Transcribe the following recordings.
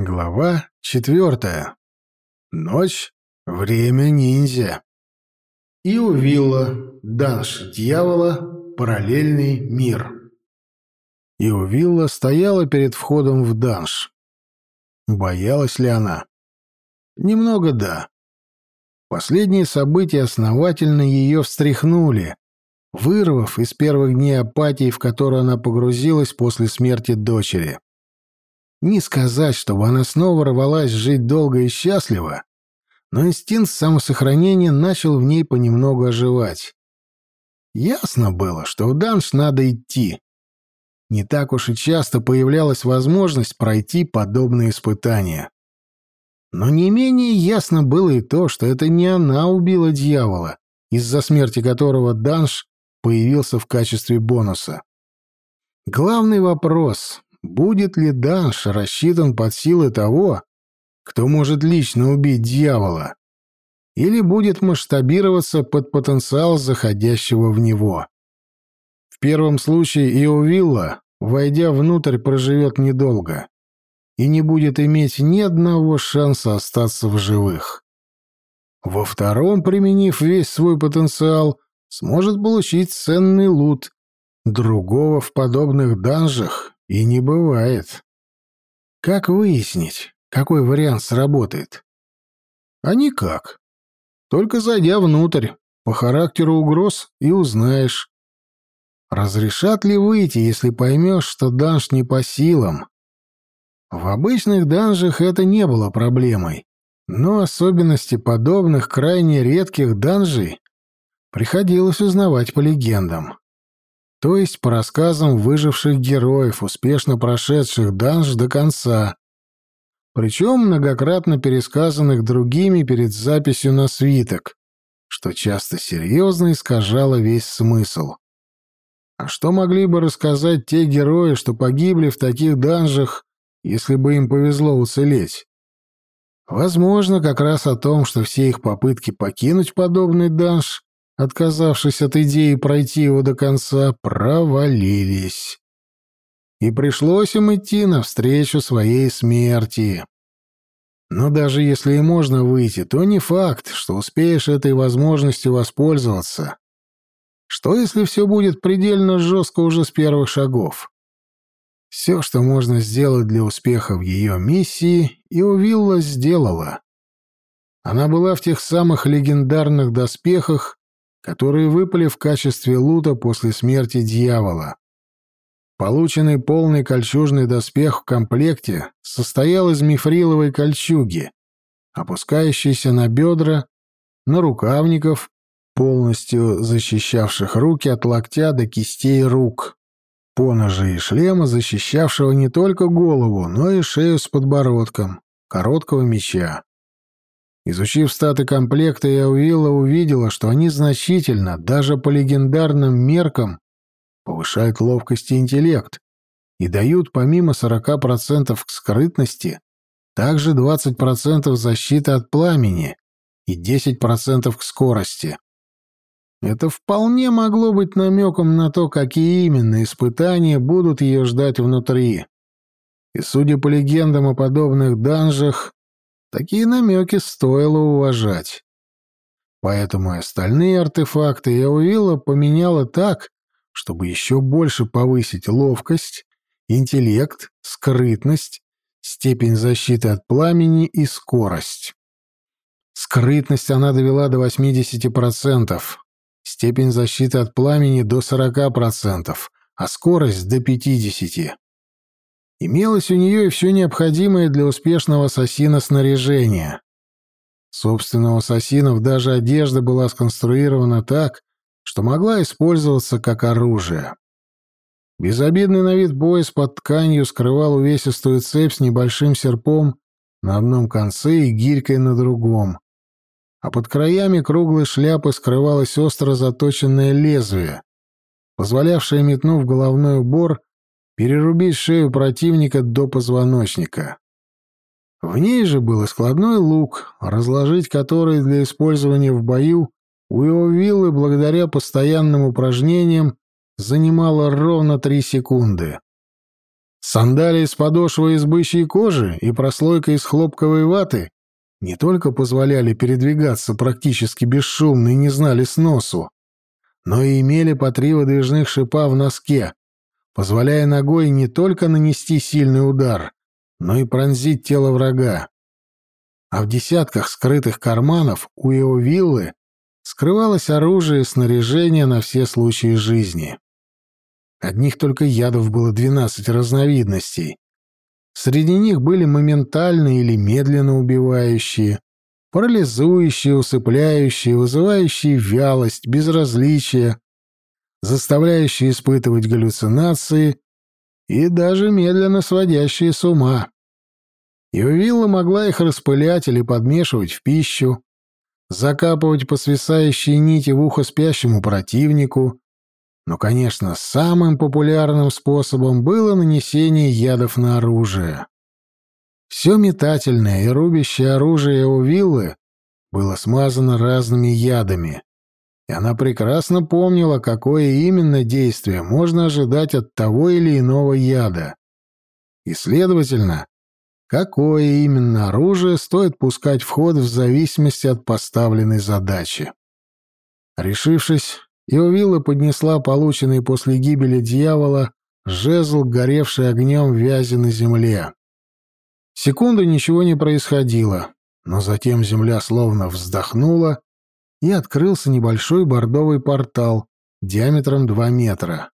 Глава четвертая. Ночь. Время ниндзя. Иувилла. Данш дьявола. Параллельный мир. Иувилла стояла перед входом в данж. Боялась ли она? Немного да. Последние события основательно ее встряхнули, вырвав из первых дней апатии, в которую она погрузилась после смерти дочери. Не сказать, чтобы она снова рвалась жить долго и счастливо, но инстинкт самосохранения начал в ней понемногу оживать. Ясно было, что в данж надо идти. Не так уж и часто появлялась возможность пройти подобные испытания. Но не менее ясно было и то, что это не она убила дьявола, из-за смерти которого данж появился в качестве бонуса. Главный вопрос будет ли данж рассчитан под силы того, кто может лично убить дьявола, или будет масштабироваться под потенциал заходящего в него. В первом случае Иовилла, войдя внутрь, проживет недолго и не будет иметь ни одного шанса остаться в живых. Во втором, применив весь свой потенциал, сможет получить ценный лут. Другого в подобных данжах и не бывает. Как выяснить, какой вариант сработает? А никак. Только зайдя внутрь, по характеру угроз и узнаешь. Разрешат ли выйти, если поймешь, что данж не по силам? В обычных данжах это не было проблемой, но особенности подобных крайне редких данжей приходилось узнавать по легендам то есть по рассказам выживших героев, успешно прошедших данж до конца, причем многократно пересказанных другими перед записью на свиток, что часто серьезно искажало весь смысл. А что могли бы рассказать те герои, что погибли в таких данжах, если бы им повезло уцелеть? Возможно, как раз о том, что все их попытки покинуть подобный данж отказавшись от идеи пройти его до конца, провалились. И пришлось им идти навстречу своей смерти. Но даже если и можно выйти, то не факт, что успеешь этой возможностью воспользоваться. Что если все будет предельно жестко уже с первых шагов? Все, что можно сделать для успеха в ее миссии, и Увилла сделала. Она была в тех самых легендарных доспехах, которые выпали в качестве лута после смерти дьявола. Полученный полный кольчужный доспех в комплекте состоял из мифриловой кольчуги, опускающейся на бедра, на рукавников, полностью защищавших руки от локтя до кистей рук, поножа и шлема, защищавшего не только голову, но и шею с подбородком, короткого меча. Изучив статы комплекта, я Уилла увидела, что они значительно, даже по легендарным меркам, повышают ловкость и интеллект и дают помимо 40% к скрытности также 20% защиты от пламени и 10% к скорости. Это вполне могло быть намеком на то, какие именно испытания будут ее ждать внутри. И судя по легендам о подобных данжах, Такие намеки стоило уважать. Поэтому остальные артефакты я увила поменяла так, чтобы еще больше повысить ловкость, интеллект, скрытность, степень защиты от пламени и скорость. Скрытность она довела до 80%, степень защиты от пламени до 40%, а скорость до 50%. Имелось у нее и все необходимое для успешного ассасина снаряжение. Собственно, у ассасинов даже одежда была сконструирована так, что могла использоваться как оружие. Безобидный на вид пояс под тканью скрывал увесистую цепь с небольшим серпом на одном конце и гирькой на другом, а под краями круглой шляпы скрывалось остро заточенное лезвие, позволявшее, метнув головной убор, перерубить шею противника до позвоночника. В ней же был складной лук, разложить который для использования в бою у его виллы благодаря постоянным упражнениям занимало ровно три секунды. Сандалии с подошвой из бычьей кожи и прослойка из хлопковой ваты не только позволяли передвигаться практически бесшумно и не знали сносу, но и имели по три выдвижных шипа в носке, позволяя ногой не только нанести сильный удар, но и пронзить тело врага. А в десятках скрытых карманов у его виллы скрывалось оружие и снаряжение на все случаи жизни. Одних только ядов было 12 разновидностей. Среди них были моментальные или медленно убивающие, парализующие, усыпляющие, вызывающие вялость, безразличие, заставляющие испытывать галлюцинации и даже медленно сводящие с ума. Иовилла могла их распылять или подмешивать в пищу, закапывать по свисающей нити в ухо спящему противнику, но, конечно, самым популярным способом было нанесение ядов на оружие. Все метательное и рубящее оружие у виллы было смазано разными ядами, и она прекрасно помнила, какое именно действие можно ожидать от того или иного яда. И, следовательно, какое именно оружие стоит пускать в ход в зависимости от поставленной задачи. Решившись, Иовилла поднесла полученный после гибели дьявола жезл, горевший огнем вязи на земле. Секунду ничего не происходило, но затем земля словно вздохнула, и открылся небольшой бордовый портал диаметром 2 метра.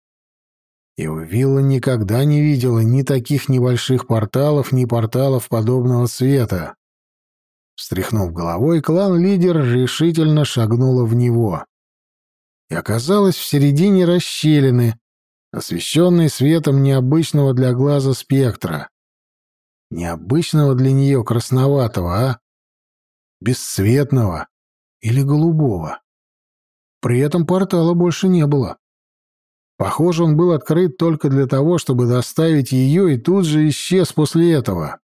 Иовилла никогда не видела ни таких небольших порталов, ни порталов подобного цвета. Встряхнув головой, клан-лидер решительно шагнула в него и оказалась в середине расщелины, освещенной светом необычного для глаза спектра. Необычного для нее красноватого, а? Бесцветного или голубого. При этом портала больше не было. Похоже, он был открыт только для того, чтобы доставить ее, и тут же исчез после этого.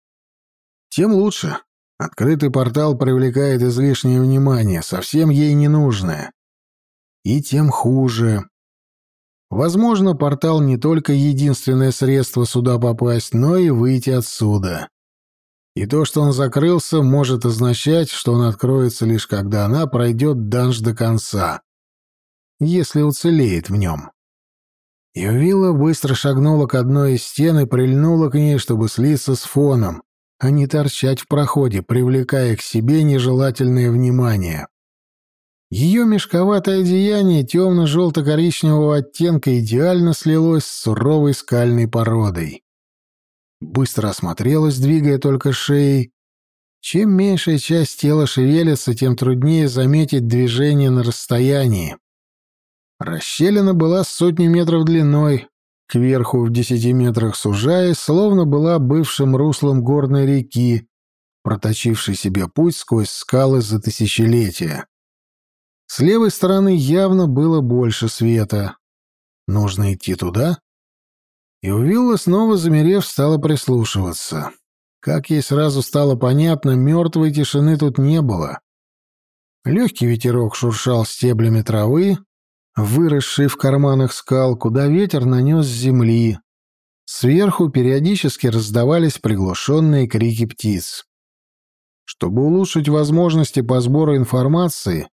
Тем лучше. Открытый портал привлекает излишнее внимание, совсем ей не нужное и тем хуже. Возможно, портал не только единственное средство сюда попасть, но и выйти отсюда. И то, что он закрылся, может означать, что он откроется лишь когда она пройдет данж до конца. Если уцелеет в нем. Ювила быстро шагнула к одной из стен и прильнула к ней, чтобы слиться с фоном, а не торчать в проходе, привлекая к себе нежелательное внимание. Ее мешковатое одеяние темно-желто-коричневого оттенка идеально слилось с суровой скальной породой. Быстро осмотрелась, двигая только шеей. Чем меньшая часть тела шевелится, тем труднее заметить движение на расстоянии. Расщелина была сотни метров длиной, кверху в десяти метрах сужаясь, словно была бывшим руслом горной реки, проточившей себе путь сквозь скалы за тысячелетия. С левой стороны явно было больше света. Нужно идти туда? И у Вилла, снова замерев, стала прислушиваться. Как ей сразу стало понятно, мертвой тишины тут не было. Легкий ветерок шуршал стеблями травы, выросший в карманах скал, куда ветер нанес земли. Сверху периодически раздавались приглушенные крики птиц. Чтобы улучшить возможности по сбору информации,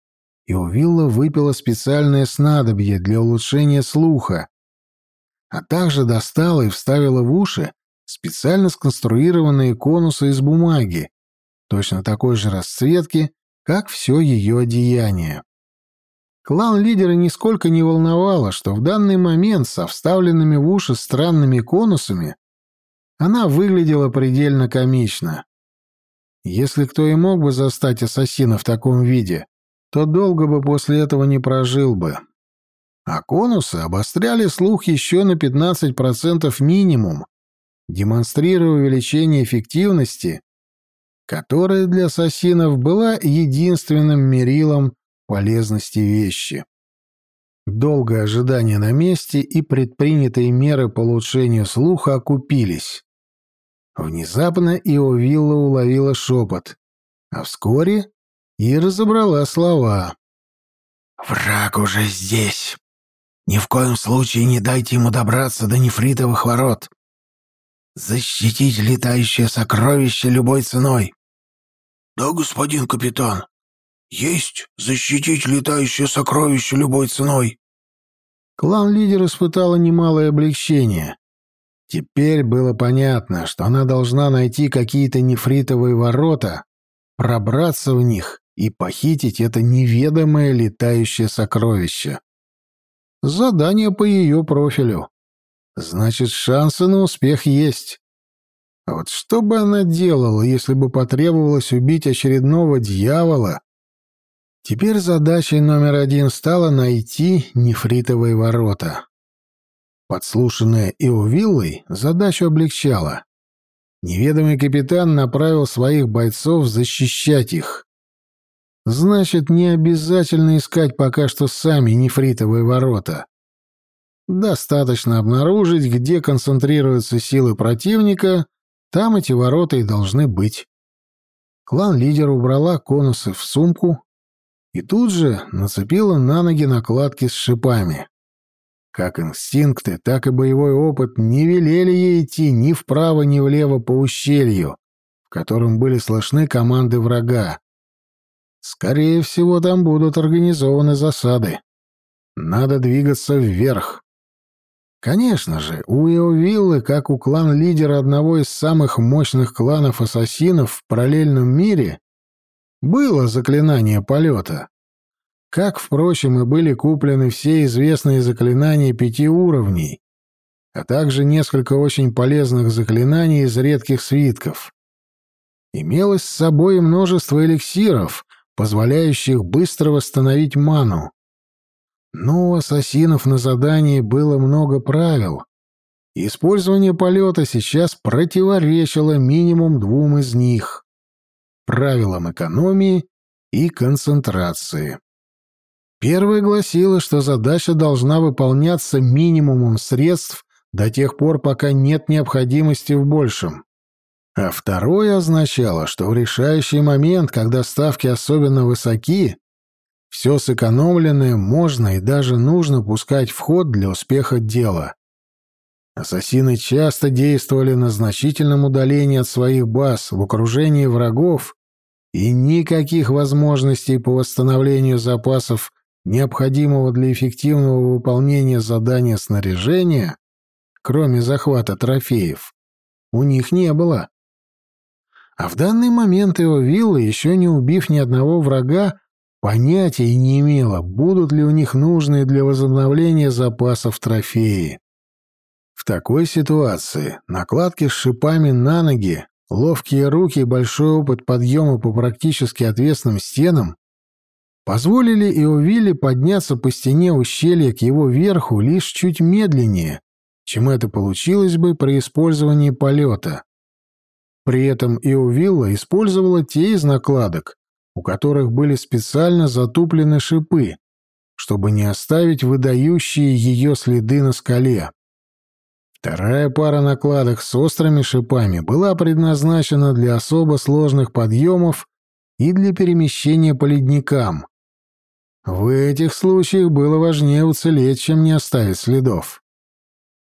и Увилла выпила специальное снадобье для улучшения слуха, а также достала и вставила в уши специально сконструированные конусы из бумаги, точно такой же расцветки, как все ее одеяние. Клан лидера нисколько не волновало, что в данный момент со вставленными в уши странными конусами она выглядела предельно комично. Если кто и мог бы застать ассасина в таком виде, то долго бы после этого не прожил бы. А конусы обостряли слух еще на 15% минимум, демонстрируя увеличение эффективности, которая для ассасинов была единственным мерилом полезности вещи. Долгое ожидание на месте и предпринятые меры по улучшению слуха окупились. Внезапно Иовилла уловила шепот, а вскоре и разобрала слова. «Враг уже здесь. Ни в коем случае не дайте ему добраться до нефритовых ворот. защитить летающее сокровище любой ценой. Да, господин капитан, есть защитить летающее сокровище любой ценой. Клан-лидер испытала немалое облегчение. Теперь было понятно, что она должна найти какие-то нефритовые ворота, пробраться в них и похитить это неведомое летающее сокровище. Задание по ее профилю. Значит, шансы на успех есть. А вот что бы она делала, если бы потребовалось убить очередного дьявола? Теперь задачей номер один стала найти нефритовые ворота. Подслушанная Иовиллой задачу облегчала. Неведомый капитан направил своих бойцов защищать их. Значит, не обязательно искать пока что сами нефритовые ворота. Достаточно обнаружить, где концентрируются силы противника, там эти ворота и должны быть. Клан-лидер убрала конусы в сумку и тут же нацепила на ноги накладки с шипами. Как инстинкты, так и боевой опыт не велели ей идти ни вправо, ни влево по ущелью, в котором были слышны команды врага. Скорее всего, там будут организованы засады. Надо двигаться вверх. Конечно же, у Иовиллы, как у клан-лидера одного из самых мощных кланов ассасинов в параллельном мире, было заклинание полета. Как, впрочем, и были куплены все известные заклинания пяти уровней, а также несколько очень полезных заклинаний из редких свитков. Имелось с собой множество эликсиров, позволяющих быстро восстановить ману. Но у ассасинов на задании было много правил. использование полета сейчас противоречило минимум двум из них — правилам экономии и концентрации. Первое гласило, что задача должна выполняться минимумом средств до тех пор, пока нет необходимости в большем. А второе означало, что в решающий момент, когда ставки особенно высоки, все сэкономленное можно и даже нужно пускать в ход для успеха дела. Ассасины часто действовали на значительном удалении от своих баз, в окружении врагов, и никаких возможностей по восстановлению запасов, необходимого для эффективного выполнения задания снаряжения, кроме захвата трофеев, у них не было. А в данный момент его вилла, еще не убив ни одного врага, понятия не имела, будут ли у них нужные для возобновления запасов трофеи. В такой ситуации накладки с шипами на ноги, ловкие руки и большой опыт подъема по практически отвесным стенам позволили Иовилле подняться по стене ущелья к его верху лишь чуть медленнее, чем это получилось бы при использовании полета. При этом Иовилла использовала те из накладок, у которых были специально затуплены шипы, чтобы не оставить выдающие ее следы на скале. Вторая пара накладок с острыми шипами была предназначена для особо сложных подъемов и для перемещения по ледникам. В этих случаях было важнее уцелеть, чем не оставить следов.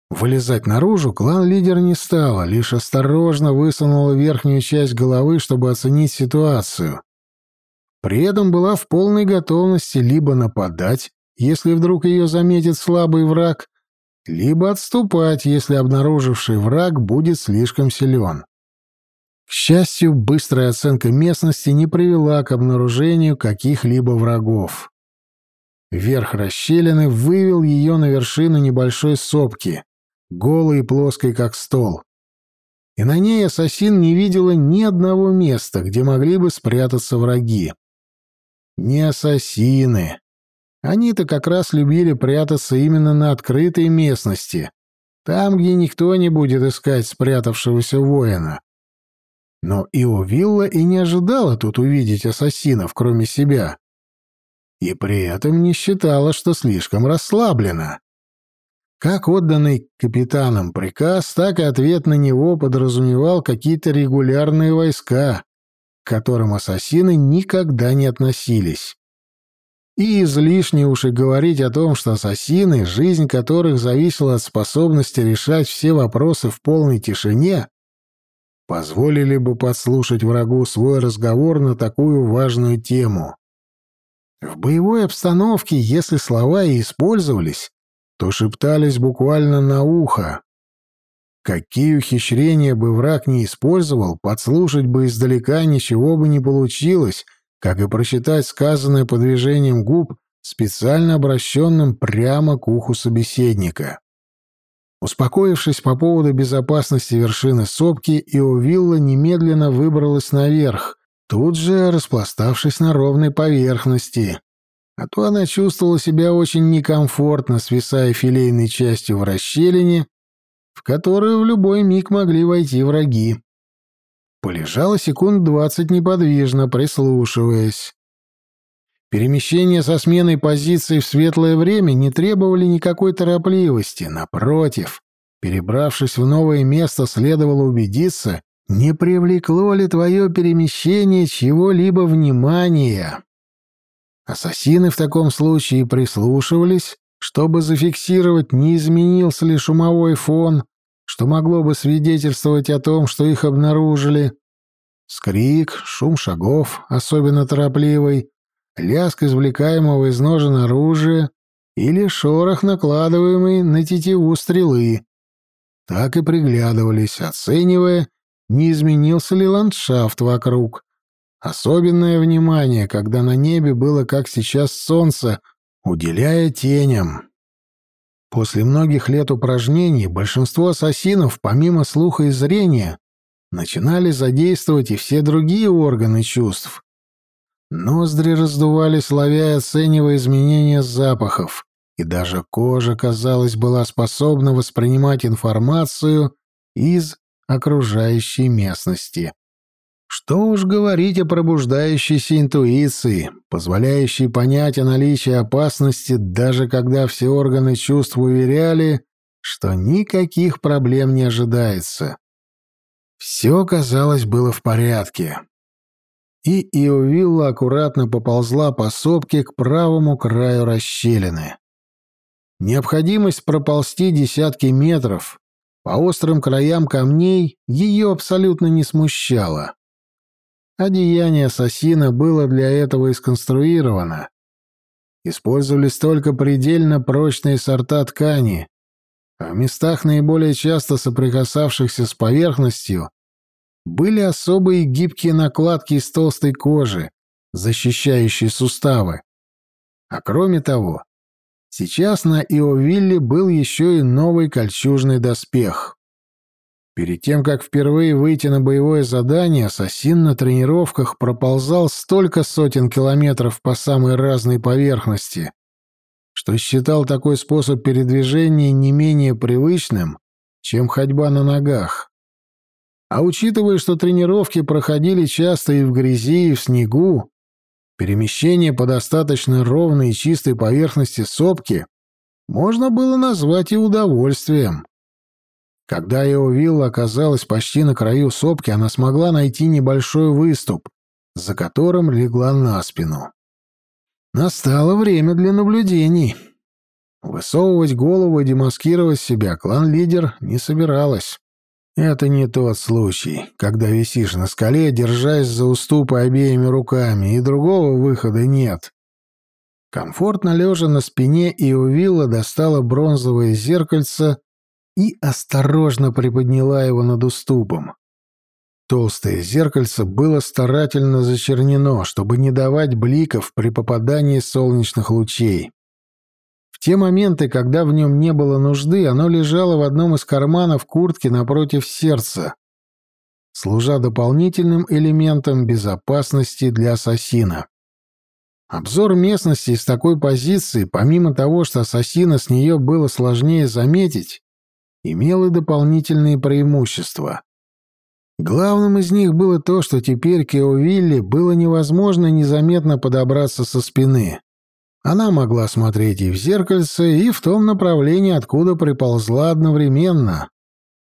Вылезать наружу клан-лидер не стала, лишь осторожно высунула верхнюю часть головы, чтобы оценить ситуацию. При этом была в полной готовности либо нападать, если вдруг ее заметит слабый враг, либо отступать, если обнаруживший враг будет слишком силен. К счастью, быстрая оценка местности не привела к обнаружению каких-либо врагов. Верх расщелины вывел ее на вершину небольшой сопки, голой и плоской, как стол. И на ней ассасин не видела ни одного места, где могли бы спрятаться враги. Не ассасины. Они-то как раз любили прятаться именно на открытой местности, там, где никто не будет искать спрятавшегося воина. Но Иовилла и не ожидала тут увидеть ассасинов, кроме себя. И при этом не считала, что слишком расслаблена. Как отданный капитаном приказ, так и ответ на него подразумевал какие-то регулярные войска, к которым ассасины никогда не относились. И излишне уж и говорить о том, что ассасины, жизнь которых зависела от способности решать все вопросы в полной тишине, позволили бы подслушать врагу свой разговор на такую важную тему. В боевой обстановке, если слова и использовались, то шептались буквально на ухо. Какие ухищрения бы враг не использовал, подслушать бы издалека ничего бы не получилось, как и прочитать сказанное по движениям губ, специально обращенным прямо к уху собеседника. Успокоившись по поводу безопасности вершины сопки, Иовилла немедленно выбралась наверх, тут же распластавшись на ровной поверхности. А то она чувствовала себя очень некомфортно, свисая филейной частью в расщелине, в которую в любой миг могли войти враги. Полежала секунд двадцать неподвижно, прислушиваясь. Перемещения со сменой позиции в светлое время не требовали никакой торопливости. Напротив, перебравшись в новое место, следовало убедиться, не привлекло ли твое перемещение чего-либо внимания. Ассасины в таком случае прислушивались, чтобы зафиксировать, не изменился ли шумовой фон, что могло бы свидетельствовать о том, что их обнаружили. Скрик, шум шагов, особенно торопливый, лязг извлекаемого из ножен оружия или шорох, накладываемый на тетиву стрелы. Так и приглядывались, оценивая, не изменился ли ландшафт вокруг. Особенное внимание, когда на небе было, как сейчас, солнце, уделяя теням. После многих лет упражнений большинство ассасинов, помимо слуха и зрения, начинали задействовать и все другие органы чувств. Ноздри раздувались, ловя и оценивая изменения запахов, и даже кожа, казалось, была способна воспринимать информацию из окружающей местности. Что уж говорить о пробуждающейся интуиции, позволяющей понять о наличии опасности, даже когда все органы чувств уверяли, что никаких проблем не ожидается. Все, казалось, было в порядке. И Иовилла аккуратно поползла по сопке к правому краю расщелины. Необходимость проползти десятки метров по острым краям камней ее абсолютно не смущала. Одеяние ассасина было для этого и сконструировано. Использовались только предельно прочные сорта ткани, а в местах, наиболее часто соприкасавшихся с поверхностью, были особые гибкие накладки из толстой кожи, защищающие суставы. А кроме того, сейчас на Иовилле был еще и новый кольчужный доспех. Перед тем, как впервые выйти на боевое задание, ассасин на тренировках проползал столько сотен километров по самой разной поверхности, что считал такой способ передвижения не менее привычным, чем ходьба на ногах. А учитывая, что тренировки проходили часто и в грязи, и в снегу, перемещение по достаточно ровной и чистой поверхности сопки можно было назвать и удовольствием. Когда его вилла оказалась почти на краю сопки, она смогла найти небольшой выступ, за которым легла на спину. Настало время для наблюдений. Высовывать голову и демаскировать себя клан-лидер не собиралась. Это не тот случай, когда висишь на скале, держась за уступы обеими руками, и другого выхода нет. Комфортно лежа на спине, и у вилла достала бронзовое зеркальце и осторожно приподняла его над уступом. Толстое зеркальце было старательно зачернено, чтобы не давать бликов при попадании солнечных лучей. В те моменты, когда в нем не было нужды, оно лежало в одном из карманов куртки напротив сердца, служа дополнительным элементом безопасности для ассасина. Обзор местности с такой позиции, помимо того, что ассасина с нее было сложнее заметить, имел и дополнительные преимущества. Главным из них было то, что теперь к Эовилле было невозможно незаметно подобраться со спины. Она могла смотреть и в зеркальце, и в том направлении, откуда приползла одновременно.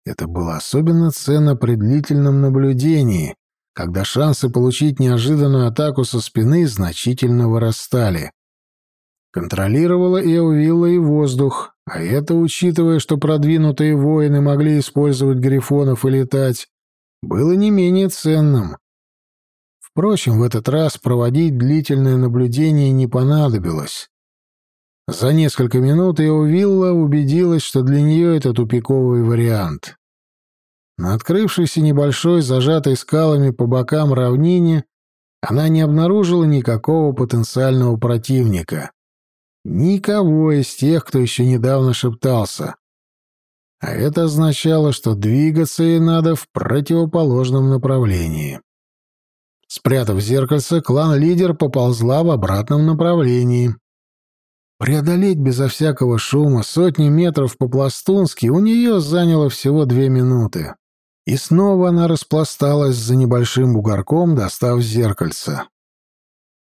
Это было особенно ценно при длительном наблюдении, когда шансы получить неожиданную атаку со спины значительно вырастали. Контролировала и Эувилла и воздух, а это, учитывая, что продвинутые воины могли использовать грифонов и летать, было не менее ценным. Впрочем, в этот раз проводить длительное наблюдение не понадобилось. За несколько минут Эувилла убедилась, что для нее это тупиковый вариант. На открывшейся небольшой, зажатой скалами по бокам равнине, она не обнаружила никакого потенциального противника. Никого из тех, кто еще недавно шептался. А это означало, что двигаться ей надо в противоположном направлении. Спрятав зеркальце, клан-лидер поползла в обратном направлении. Преодолеть безо всякого шума сотни метров по-пластунски у нее заняло всего две минуты. И снова она распласталась за небольшим бугорком, достав зеркальце.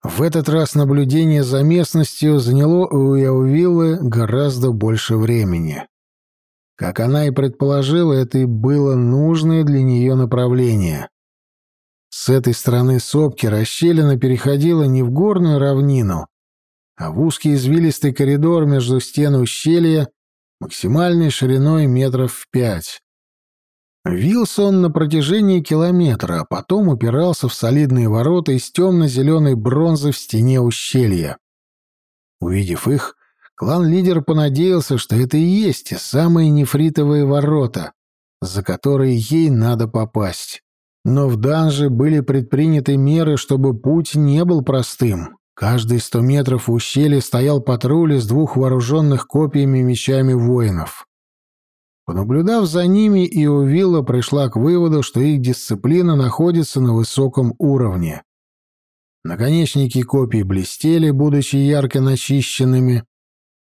В этот раз наблюдение за местностью заняло у Яувиллы гораздо больше времени. Как она и предположила, это и было нужное для нее направление. С этой стороны сопки расщелина переходила не в горную равнину, а в узкий извилистый коридор между стен ущелья максимальной шириной метров в пять. Вился он на протяжении километра, а потом упирался в солидные ворота из темно-зеленой бронзы в стене ущелья. Увидев их, клан-лидер понадеялся, что это и есть те самые нефритовые ворота, за которые ей надо попасть. Но в данже были предприняты меры, чтобы путь не был простым. Каждые сто метров в ущелье стоял патруль из двух вооруженных копьями мечами воинов. Понаблюдав за ними, Иовилла пришла к выводу, что их дисциплина находится на высоком уровне. Наконечники копий блестели, будучи ярко начищенными,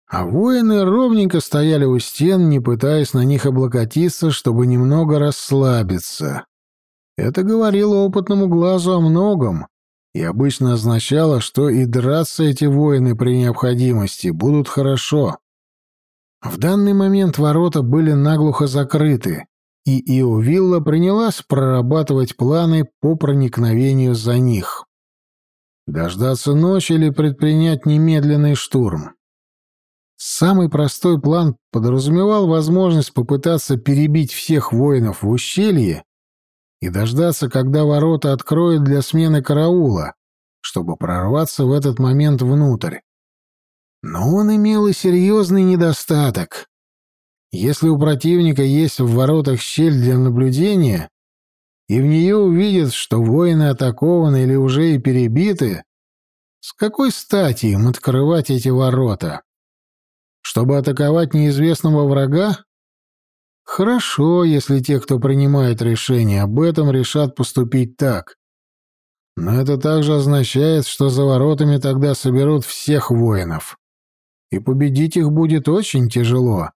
а воины ровненько стояли у стен, не пытаясь на них облокотиться, чтобы немного расслабиться. Это говорило опытному глазу о многом, и обычно означало, что и драться эти воины при необходимости будут хорошо. В данный момент ворота были наглухо закрыты, и Иовилла принялась прорабатывать планы по проникновению за них. Дождаться ночи или предпринять немедленный штурм. Самый простой план подразумевал возможность попытаться перебить всех воинов в ущелье и дождаться, когда ворота откроют для смены караула, чтобы прорваться в этот момент внутрь. Но он имел и серьезный недостаток. Если у противника есть в воротах щель для наблюдения, и в нее увидят, что воины атакованы или уже и перебиты, с какой стати им открывать эти ворота? Чтобы атаковать неизвестного врага? Хорошо, если те, кто принимает решение об этом, решат поступить так. Но это также означает, что за воротами тогда соберут всех воинов. И победить их будет очень тяжело,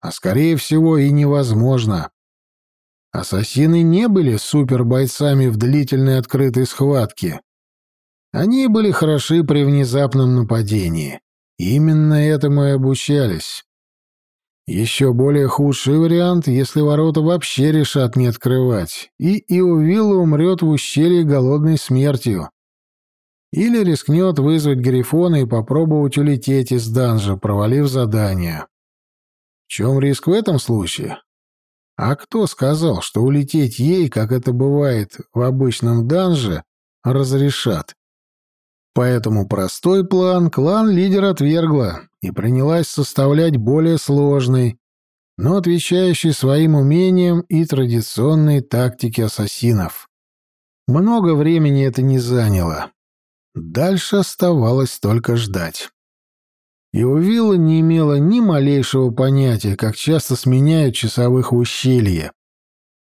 а скорее всего и невозможно. Ассасины не были супербойцами в длительной открытой схватке. Они были хороши при внезапном нападении. Именно этому и обучались. Еще более худший вариант, если ворота вообще решат не открывать, и Иовилла умрет в ущелье голодной смертью. Или рискнет вызвать Грифона и попробовать улететь из данжа, провалив задание. В чем риск в этом случае? А кто сказал, что улететь ей, как это бывает в обычном данже, разрешат? Поэтому простой план клан лидер отвергла и принялась составлять более сложный, но отвечающий своим умениям и традиционной тактике ассасинов. Много времени это не заняло. Дальше оставалось только ждать. И у Вилла не имела ни малейшего понятия, как часто сменяют часовых в ущелье.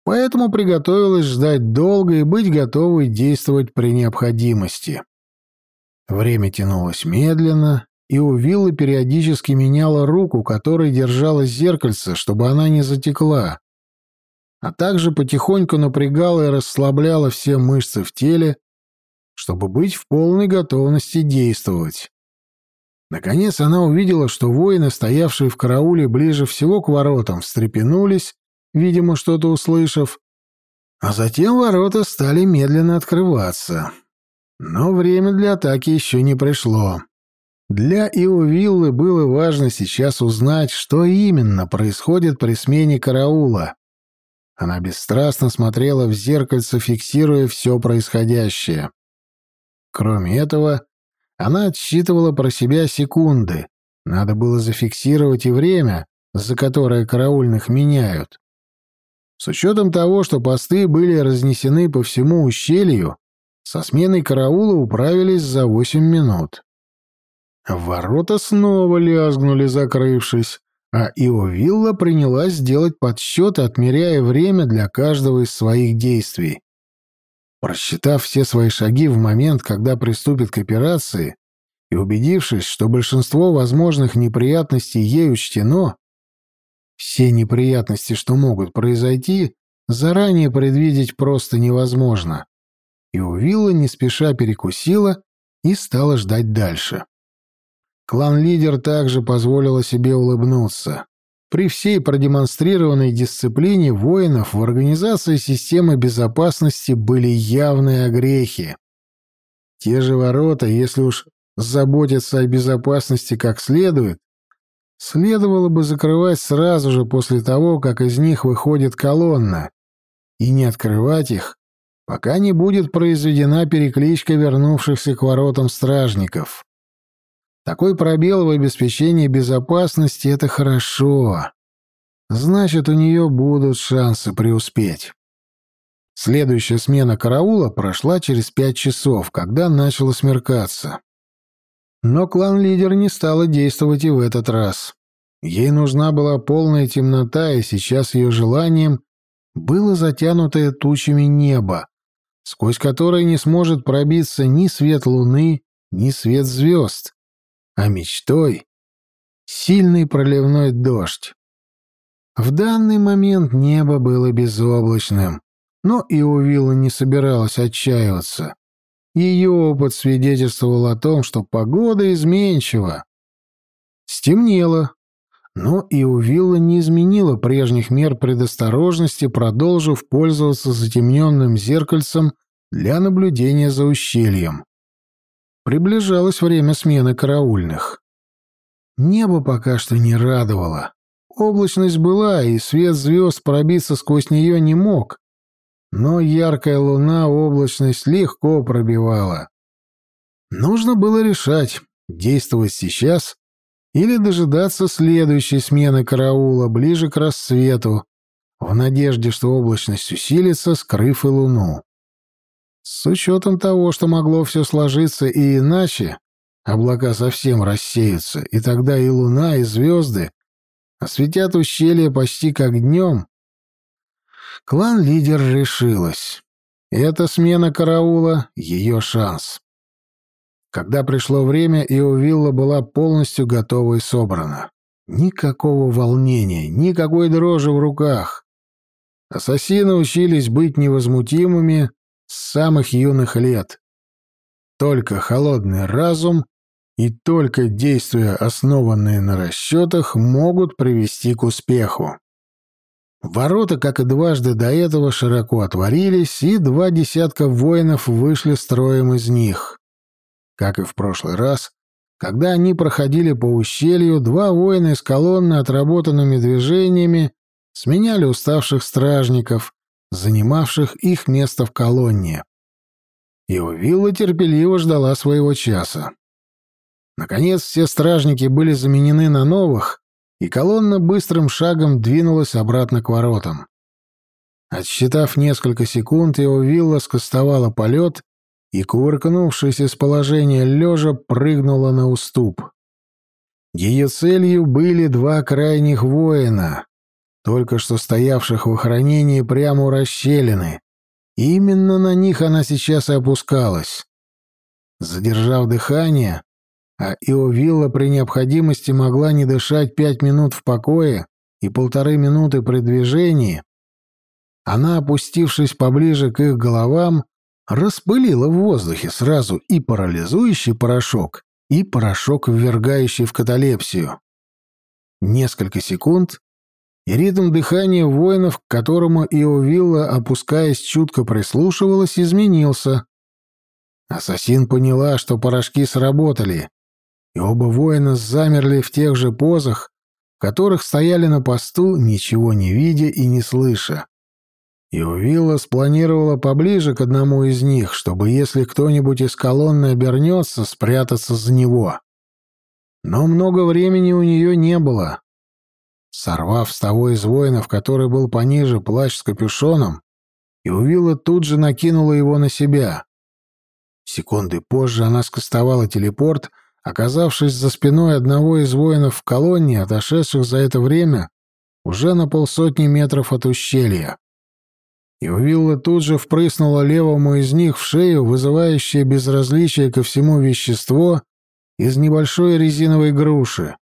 Поэтому приготовилась ждать долго и быть готовой действовать при необходимости. Время тянулось медленно, и у Виллы периодически меняла руку, которой держалось зеркальце, чтобы она не затекла, а также потихоньку напрягала и расслабляла все мышцы в теле, чтобы быть в полной готовности действовать. Наконец она увидела, что воины, стоявшие в карауле ближе всего к воротам, встрепенулись, видимо, что-то услышав, а затем ворота стали медленно открываться. Но время для атаки еще не пришло. Для Иовиллы было важно сейчас узнать, что именно происходит при смене караула. Она бесстрастно смотрела в зеркальце, фиксируя все происходящее. Кроме этого, она отсчитывала про себя секунды. Надо было зафиксировать и время, за которое караульных меняют. С учетом того, что посты были разнесены по всему ущелью, со сменой караула управились за восемь минут. Ворота снова лязгнули, закрывшись, а Иовилла принялась делать подсчеты, отмеряя время для каждого из своих действий. Просчитав все свои шаги в момент, когда приступит к операции, и убедившись, что большинство возможных неприятностей ей учтено, все неприятности, что могут произойти, заранее предвидеть просто невозможно. И Увилла не спеша перекусила и стала ждать дальше. Клан-лидер также позволила себе улыбнуться. При всей продемонстрированной дисциплине воинов в организации системы безопасности были явные огрехи. Те же ворота, если уж заботиться о безопасности как следует, следовало бы закрывать сразу же после того, как из них выходит колонна, и не открывать их, пока не будет произведена перекличка вернувшихся к воротам стражников. Такой пробел в обеспечении безопасности — это хорошо. Значит, у нее будут шансы преуспеть. Следующая смена караула прошла через пять часов, когда начало смеркаться. Но клан-лидер не стала действовать и в этот раз. Ей нужна была полная темнота, и сейчас ее желанием было затянутое тучами небо, сквозь которое не сможет пробиться ни свет луны, ни свет звезд а мечтой — сильный проливной дождь. В данный момент небо было безоблачным, но и Увилла не собиралась отчаиваться. Ее опыт свидетельствовал о том, что погода изменчива. Стемнело, но и Увилла не изменила прежних мер предосторожности, продолжив пользоваться затемненным зеркальцем для наблюдения за ущельем. Приближалось время смены караульных. Небо пока что не радовало. Облачность была, и свет звезд пробиться сквозь нее не мог. Но яркая луна облачность легко пробивала. Нужно было решать, действовать сейчас или дожидаться следующей смены караула ближе к рассвету, в надежде, что облачность усилится, скрыв и луну. С учетом того, что могло все сложиться и иначе, облака совсем рассеются, и тогда и луна, и звезды осветят ущелье почти как днем, клан-лидер решилась. Эта смена караула — ее шанс. Когда пришло время, Иовилла была полностью готова и собрана. Никакого волнения, никакой дрожи в руках. Ассасины учились быть невозмутимыми, с самых юных лет. Только холодный разум и только действия, основанные на расчетах, могут привести к успеху. Ворота, как и дважды до этого, широко отворились, и два десятка воинов вышли строем из них. Как и в прошлый раз, когда они проходили по ущелью, два воина из колонны отработанными движениями сменяли уставших стражников, занимавших их место в колонне. И Увилла терпеливо ждала своего часа. Наконец все стражники были заменены на новых, и колонна быстрым шагом двинулась обратно к воротам. Отсчитав несколько секунд, его вилла скостовала полет и, кувыркнувшись из положения лежа, прыгнула на уступ. Ее целью были два крайних воина, только что стоявших в охранении прямо у расщелины. Именно на них она сейчас и опускалась. Задержав дыхание, а Иовилла при необходимости могла не дышать пять минут в покое и полторы минуты при движении, она, опустившись поближе к их головам, распылила в воздухе сразу и парализующий порошок, и порошок, ввергающий в каталепсию. Несколько секунд, и ритм дыхания воинов, к которому Иовилла, опускаясь, чутко прислушивалась, изменился. Ассасин поняла, что порошки сработали, и оба воина замерли в тех же позах, в которых стояли на посту, ничего не видя и не слыша. И Увилла спланировала поближе к одному из них, чтобы, если кто-нибудь из колонны обернется, спрятаться за него. Но много времени у нее не было. Сорвав с того из воинов, который был пониже, плащ с капюшоном, и Увилла тут же накинула его на себя. Секунды позже она скостовала телепорт, оказавшись за спиной одного из воинов в колонне, отошедших за это время уже на полсотни метров от ущелья. И Увилла тут же впрыснула левому из них в шею вызывающее безразличие ко всему вещество из небольшой резиновой груши.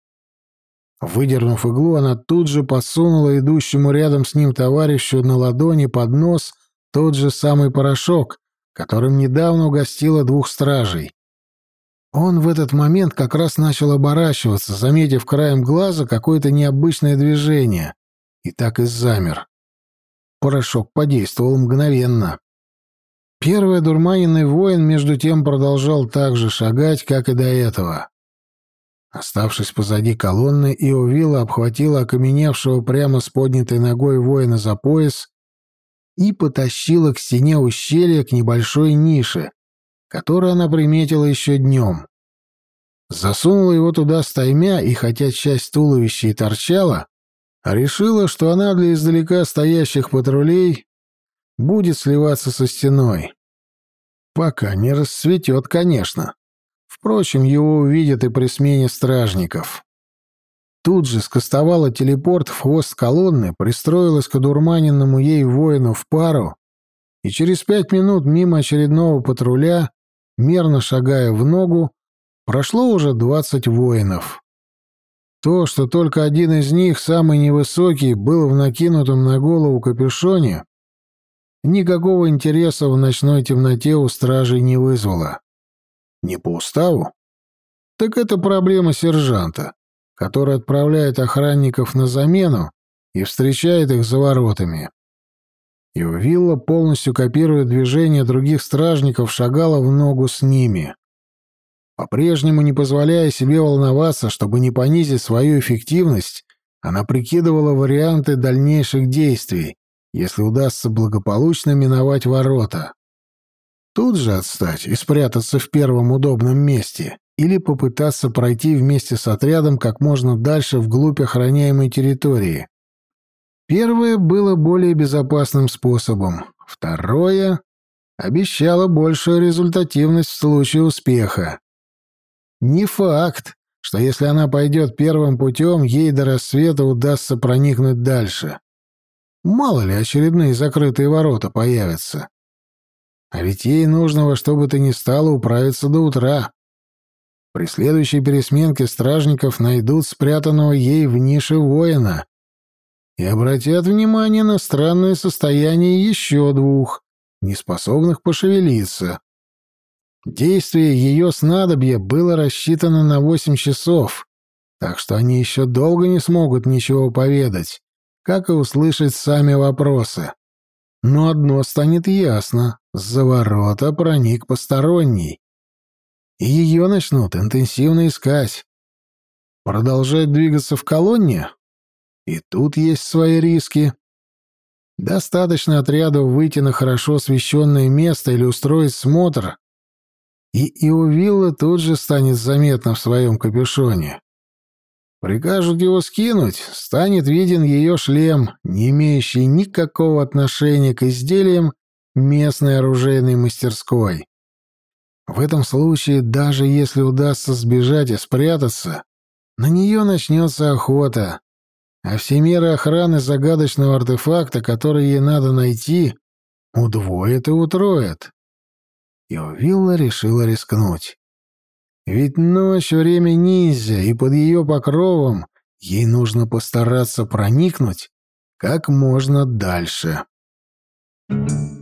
Выдернув иглу, она тут же подсунула идущему рядом с ним товарищу на ладони под нос тот же самый порошок, которым недавно угостила двух стражей. Он в этот момент как раз начал оборачиваться, заметив краем глаза какое-то необычное движение, и так и замер. Порошок подействовал мгновенно. Первый дурманенный воин между тем продолжал так же шагать, как и до этого. Оставшись позади колонны, Иовила обхватила окаменевшего прямо с поднятой ногой воина за пояс и потащила к стене ущелья к небольшой нише, которую она приметила еще днем. Засунула его туда стаймя, и хотя часть туловища и торчала, решила, что она для издалека стоящих патрулей будет сливаться со стеной. Пока не расцветет, конечно. Впрочем, его увидят и при смене стражников. Тут же скостовала телепорт в хвост колонны, пристроилась к одурманенному ей воину в пару, и через пять минут мимо очередного патруля, мерно шагая в ногу, прошло уже двадцать воинов. То, что только один из них, самый невысокий, был в накинутом на голову капюшоне, никакого интереса в ночной темноте у стражей не вызвало. Не по уставу? Так это проблема сержанта, который отправляет охранников на замену и встречает их за воротами. И Вилла, полностью копируя движения других стражников, шагала в ногу с ними. По-прежнему не позволяя себе волноваться, чтобы не понизить свою эффективность, она прикидывала варианты дальнейших действий, если удастся благополучно миновать ворота. Тут же отстать и спрятаться в первом удобном месте или попытаться пройти вместе с отрядом как можно дальше вглубь охраняемой территории. Первое было более безопасным способом. Второе обещало большую результативность в случае успеха. Не факт, что если она пойдет первым путем, ей до рассвета удастся проникнуть дальше. Мало ли очередные закрытые ворота появятся. А ведь ей нужно во что бы то ни стало управиться до утра. При следующей пересменке стражников найдут спрятанного ей в нише воина и обратят внимание на странное состояние еще двух, неспособных пошевелиться. Действие ее снадобья было рассчитано на восемь часов, так что они еще долго не смогут ничего поведать, как и услышать сами вопросы. Но одно станет ясно. За ворота проник посторонний. И ее начнут интенсивно искать. Продолжать двигаться в колонне? И тут есть свои риски. Достаточно отряду выйти на хорошо освещенное место или устроить смотр, и Иовилла тут же станет заметна в своем капюшоне. Прикажут его скинуть, станет виден ее шлем, не имеющий никакого отношения к изделиям местной оружейной мастерской. В этом случае, даже если удастся сбежать и спрятаться, на нее начнется охота, а все меры охраны загадочного артефакта, который ей надо найти, удвоят и утроят. И Овилла решила рискнуть. Ведь ночь — время ниндзя, и под ее покровом ей нужно постараться проникнуть как можно дальше. Thank you.